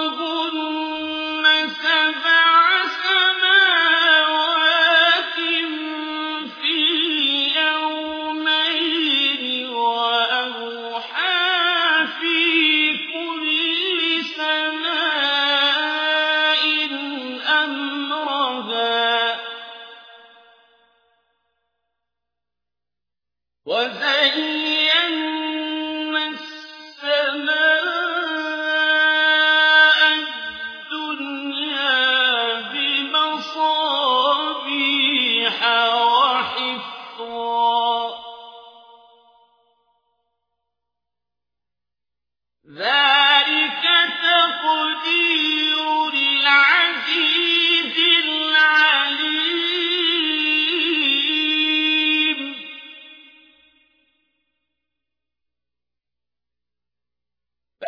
فقضاهن سبع سماوات في يومين وأوحى في كل سماء أمرها وزين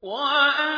我爱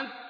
أنت